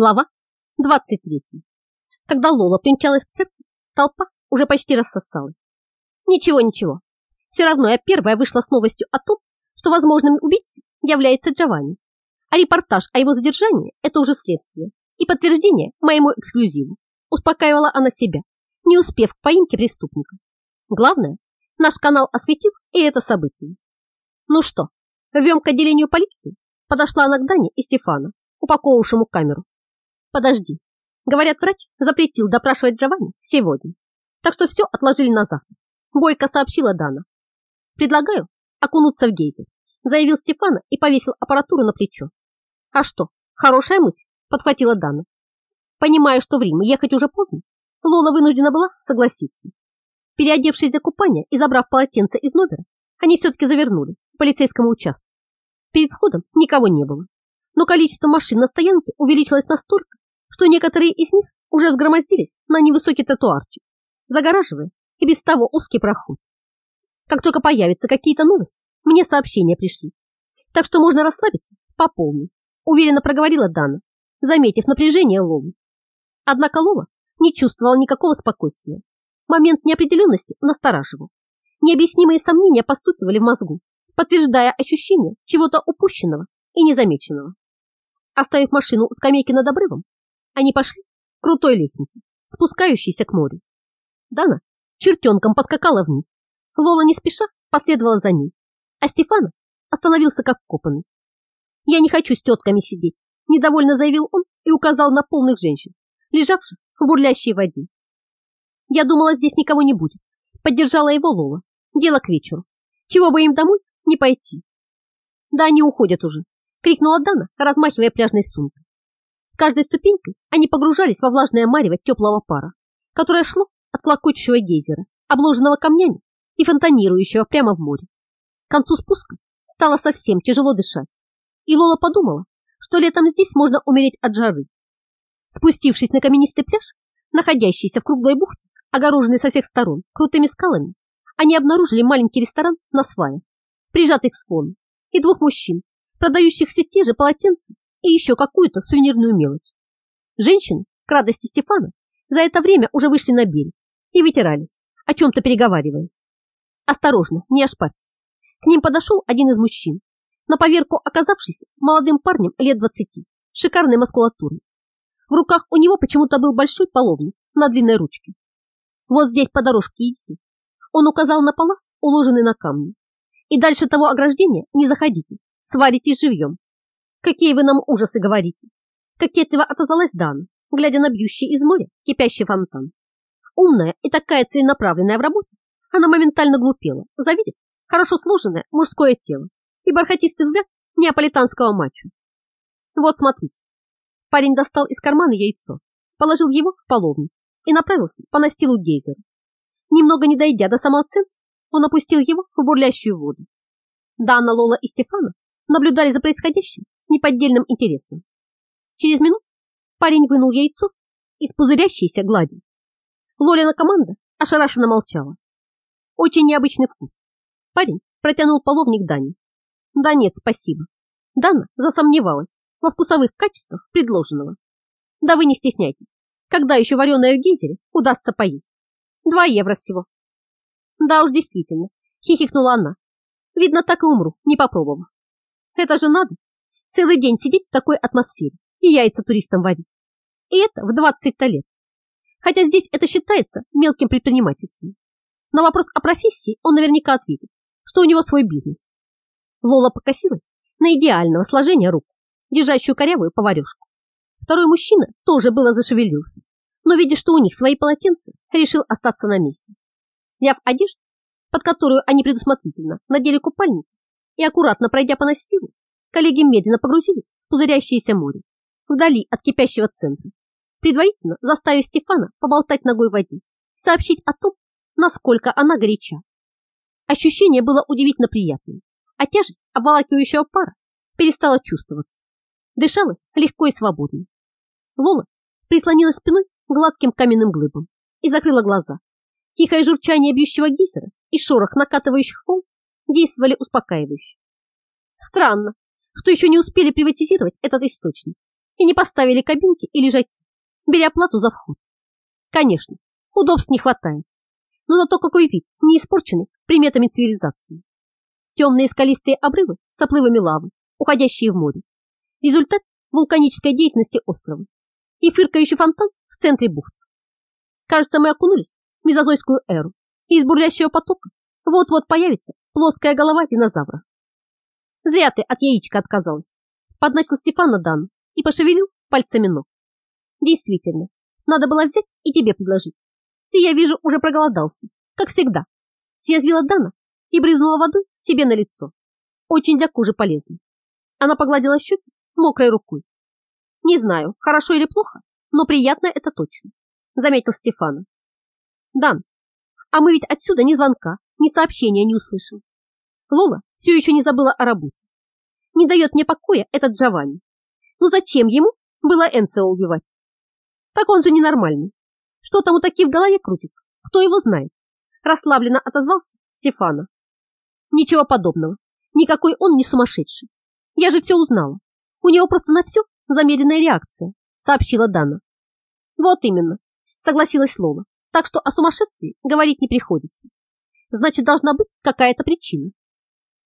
Глава 23. Когда Лола примчалась к церкви, толпа уже почти рассосалась. Ничего, ничего. Все равно я первая вышла с новостью о том, что возможным убийцей является Джованни. А репортаж о его задержании – это уже следствие и подтверждение моему эксклюзиву. Успокаивала она себя, не успев к поимке преступника. Главное, наш канал осветил и это событие. Ну что, рвем к отделению полиции? Подошла она к Дане и Стефану, упаковывавшему камеру. Подожди. Говорят, врач запретил допрашивать Джованни сегодня. Так что все отложили на завтра. Бойко сообщила Дана. Предлагаю окунуться в гейзер, заявил Стефана и повесил аппаратуру на плечо. А что, хорошая мысль, подхватила Дана. Понимая, что в Рим ехать уже поздно, Лола вынуждена была согласиться. Переодевшись за купание и забрав полотенце из номера, они все-таки завернули к полицейскому участку. Перед входом никого не было, но количество машин на стоянке увеличилось настолько, что некоторые из них уже сгромоздились на невысокий тротуарчик, загораживая и без того узкий проход. Как только появятся какие-то новости, мне сообщения пришли. Так что можно расслабиться по полной, уверенно проговорила Дана, заметив напряжение Лолы. Однако Лола не чувствовала никакого спокойствия. Момент неопределенности настораживал. Необъяснимые сомнения постукивали в мозгу, подтверждая ощущение чего-то упущенного и незамеченного. Оставив машину у скамейки над обрывом, они пошли к крутой лестнице, спускающейся к морю. Дана чертенком поскакала вниз. Лола не спеша последовала за ней, а Стефана остановился как копанный. «Я не хочу с тетками сидеть», – недовольно заявил он и указал на полных женщин, лежавших в бурлящей воде. «Я думала, здесь никого не будет», – поддержала его Лола. «Дело к вечеру. Чего бы им домой не пойти?» «Да они уходят уже», – крикнула Дана, размахивая пляжной сумкой каждой ступенькой они погружались во влажное марево теплого пара, которое шло от клокочущего гейзера, обложенного камнями и фонтанирующего прямо в море. К концу спуска стало совсем тяжело дышать, и Лола подумала, что летом здесь можно умереть от жары. Спустившись на каменистый пляж, находящийся в круглой бухте, огороженный со всех сторон крутыми скалами, они обнаружили маленький ресторан на свае, прижатый к склону, и двух мужчин, продающих все те же полотенца и еще какую-то сувенирную мелочь. Женщины, к радости Стефана, за это время уже вышли на берег и вытирались, о чем-то переговариваясь. Осторожно, не ошпарьтесь. К ним подошел один из мужчин, на поверку оказавшийся молодым парнем лет двадцати, шикарной маскулатурой. В руках у него почему-то был большой половник на длинной ручке. Вот здесь по дорожке идите. Он указал на палас, уложенный на камни. И дальше того ограждения не заходите, сваритесь живьем. Какие вы нам ужасы говорите? Кокетливо отозвалась Дана, глядя на бьющий из моря кипящий фонтан. Умная и такая целенаправленная в работе, она моментально глупела, завидев хорошо сложенное мужское тело и бархатистый взгляд неаполитанского мачо. Вот смотрите. Парень достал из кармана яйцо, положил его в половник и направился по настилу гейзеру. Немного не дойдя до самого центра, он опустил его в бурлящую воду. Дана, Лола и Стефана наблюдали за происходящим с неподдельным интересом. Через минуту парень вынул яйцо из пузырящейся глади. Лолина команда ошарашенно молчала. Очень необычный вкус. Парень протянул половник Дани. Да нет, спасибо. Дана засомневалась во вкусовых качествах предложенного. Да вы не стесняйтесь. Когда еще вареное в гейзере удастся поесть? Два евро всего. Да уж действительно, хихикнула она. Видно, так и умру, не попробовав. Это же надо целый день сидеть в такой атмосфере и яйца туристам варить. И это в 20 лет. Хотя здесь это считается мелким предпринимательством. На вопрос о профессии он наверняка ответит, что у него свой бизнес. Лола покосилась на идеального сложения рук, держащую корявую поварешку. Второй мужчина тоже было зашевелился, но, видя, что у них свои полотенца, решил остаться на месте. Сняв одежду, под которую они предусмотрительно надели купальник, и аккуратно пройдя по настилу, коллеги медленно погрузились в пузырящееся море, вдали от кипящего центра, предварительно заставив Стефана поболтать ногой в воде, сообщить о том, насколько она горяча. Ощущение было удивительно приятным, а тяжесть обволакивающего пара перестала чувствоваться. Дышалось легко и свободно. Лола прислонилась спиной к гладким каменным глыбам и закрыла глаза. Тихое журчание бьющего гейзера и шорох накатывающих волн действовали успокаивающе. Странно, что еще не успели приватизировать этот источник и не поставили кабинки и лежаки, беря плату за вход. Конечно, удобств не хватает, но зато какой вид, не испорченный приметами цивилизации. Темные скалистые обрывы с оплывами лавы, уходящие в море. Результат вулканической деятельности острова и фыркающий фонтан в центре бухты. Кажется, мы окунулись в мезозойскую эру, и из бурлящего потока вот-вот появится плоская голова динозавра. Зря ты от яичка отказалась, подначил Стефана Дан и пошевелил пальцами ног. Действительно, надо было взять и тебе предложить. Ты, я вижу, уже проголодался, как всегда. Съязвила Дана и брызнула водой себе на лицо. Очень для кожи полезно. Она погладила щеки мокрой рукой. Не знаю, хорошо или плохо, но приятно это точно, заметил Стефана. Дан, а мы ведь отсюда ни звонка, ни сообщения не услышим. Лола все еще не забыла о работе. Не дает мне покоя этот Джованни. Ну зачем ему было Энцио убивать? Так он же ненормальный. Что там у таких в голове крутится? Кто его знает? Расслабленно отозвался Стефана. Ничего подобного. Никакой он не сумасшедший. Я же все узнала. У него просто на все замеренная реакция, сообщила Дана. Вот именно, согласилась Лола. Так что о сумасшествии говорить не приходится. Значит, должна быть какая-то причина.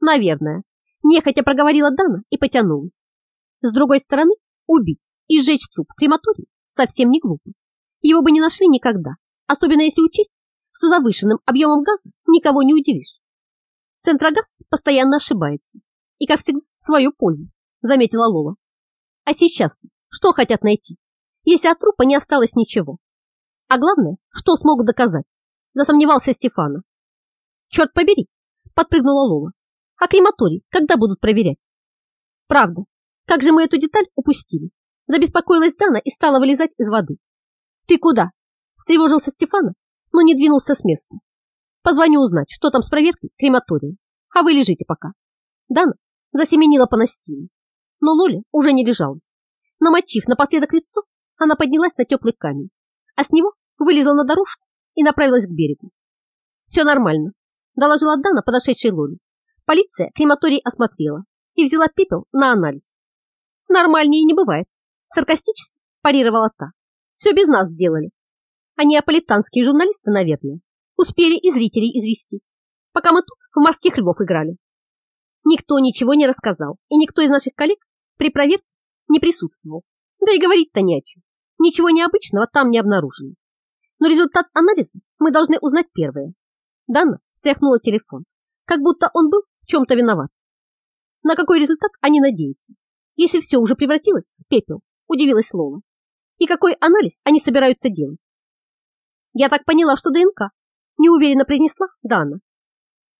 Наверное. Нехотя проговорила Дана и потянулась. С другой стороны, убить и сжечь труп в крематории совсем не глупо. Его бы не нашли никогда, особенно если учесть, что завышенным объемом газа никого не удивишь. Центрогаз постоянно ошибается и, как всегда, в свою пользу, заметила Лола. А сейчас что хотят найти, если от трупа не осталось ничего? А главное, что смогут доказать? Засомневался Стефана. Черт побери, подпрыгнула Лола. А крематорий когда будут проверять? Правда, как же мы эту деталь упустили? Забеспокоилась Дана и стала вылезать из воды. Ты куда? Встревожился Стефана, но не двинулся с места. Позвоню узнать, что там с проверкой крематория. А вы лежите пока. Дана засеменила по настилу, но Лоля уже не лежалась. Намочив напоследок лицо, она поднялась на теплый камень, а с него вылезла на дорожку и направилась к берегу. Все нормально, доложила Дана подошедшей Лоле. Полиция крематорий осмотрела и взяла пепел на анализ. Нормальнее не бывает, саркастически парировала та. Все без нас сделали. А неаполитанские журналисты, наверное, успели и зрителей извести, пока мы тут в морских львов играли. Никто ничего не рассказал, и никто из наших коллег при проверке не присутствовал. Да и говорить-то не о чем. Ничего необычного там не обнаружено. Но результат анализа мы должны узнать первое. Дана стряхнула телефон, как будто он был в чем-то виноват. На какой результат они надеются, если все уже превратилось в пепел, удивилась Лола. И какой анализ они собираются делать? Я так поняла, что ДНК, неуверенно принесла Дана.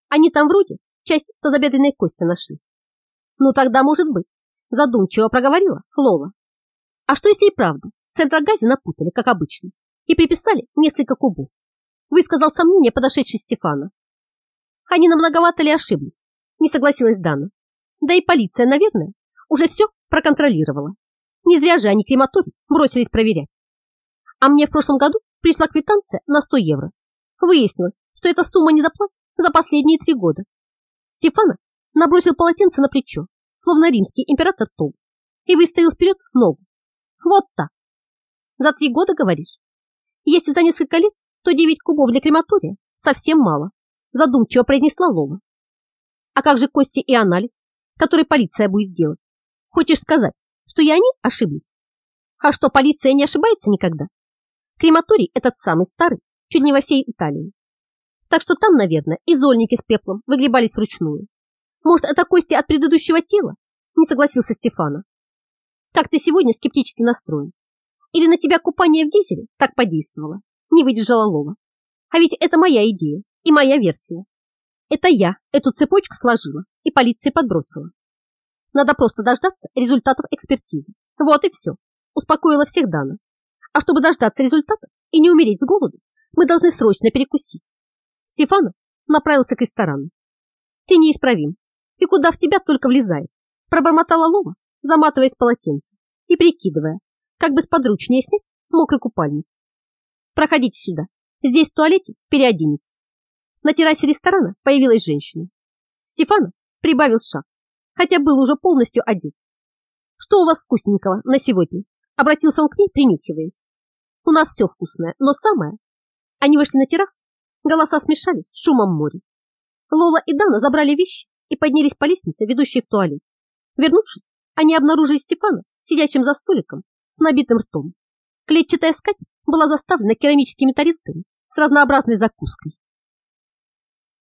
Они там вроде часть тазобедренной кости нашли. Ну тогда может быть, задумчиво проговорила Лола. А что если и правда в центрогазе напутали, как обычно, и приписали несколько кубов? Высказал сомнение подошедший Стефана. Они на многовато ли ошиблись? Не согласилась Дана. Да и полиция, наверное, уже все проконтролировала. Не зря же они крематорий бросились проверять. А мне в прошлом году пришла квитанция на 100 евро. Выяснилось, что эта сумма недоплат за последние три года. Стефана набросил полотенце на плечо, словно римский император Тол, и выставил вперед ногу. Вот так. За три года, говоришь? Если за несколько лет, то девять кубов для крематория совсем мало, задумчиво произнесла Лола. А как же кости и анализ, который полиция будет делать? Хочешь сказать, что и они ошиблись? А что, полиция не ошибается никогда? Крематорий этот самый старый, чуть не во всей Италии. Так что там, наверное, и зольники с пеплом выгребались вручную. Может, это кости от предыдущего тела? Не согласился Стефана. Как ты сегодня скептически настроен? Или на тебя купание в гейзере так подействовало? Не выдержала Лола. А ведь это моя идея и моя версия. Это я эту цепочку сложила и полиции подбросила. Надо просто дождаться результатов экспертизы. Вот и все. Успокоила всех Дана. А чтобы дождаться результатов и не умереть с голоду, мы должны срочно перекусить. Стефана направился к ресторану. Ты неисправим. И куда в тебя только влезает. Пробормотала Лома, заматываясь полотенцем и прикидывая, как бы сподручнее снять мокрый купальник. Проходите сюда. Здесь в туалете переоденетесь. На террасе ресторана появилась женщина. Стефана прибавил шаг, хотя был уже полностью одет. Что у вас вкусненького на сегодня? Обратился он к ней, принюхиваясь. У нас все вкусное, но самое... Они вышли на террасу, голоса смешались с шумом моря. Лола и Дана забрали вещи и поднялись по лестнице, ведущей в туалет. Вернувшись, они обнаружили Степана, сидящим за столиком, с набитым ртом. Клетчатая скатерть была заставлена керамическими тарелками с разнообразной закуской.